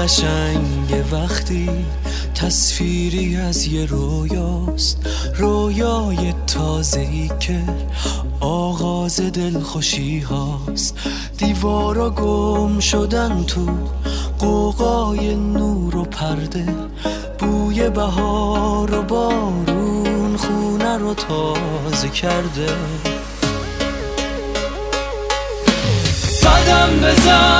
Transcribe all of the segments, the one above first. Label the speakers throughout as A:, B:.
A: قشنگ وقتی تصویری از یه رویاست. رویای تازه ای که آغاز دلخوشی هاست. دیوارا گم شدن تو قوقای نور و پرده. بوی بهار و بارون خونه رو تازه کرده. قدم بزن.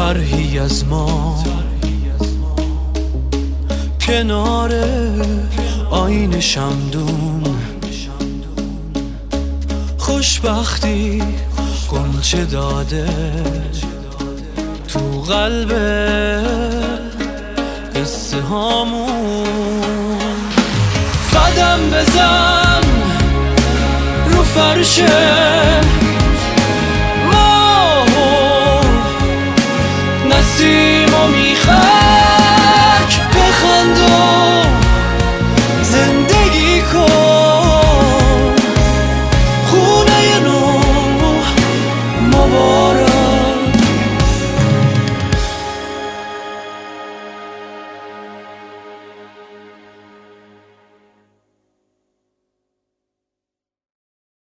A: طرحی از ما. کنار آین شمدون. خوشبختی گنچه داده. تو قلب قصه هامون. قدم بزن رو فرشه צריכה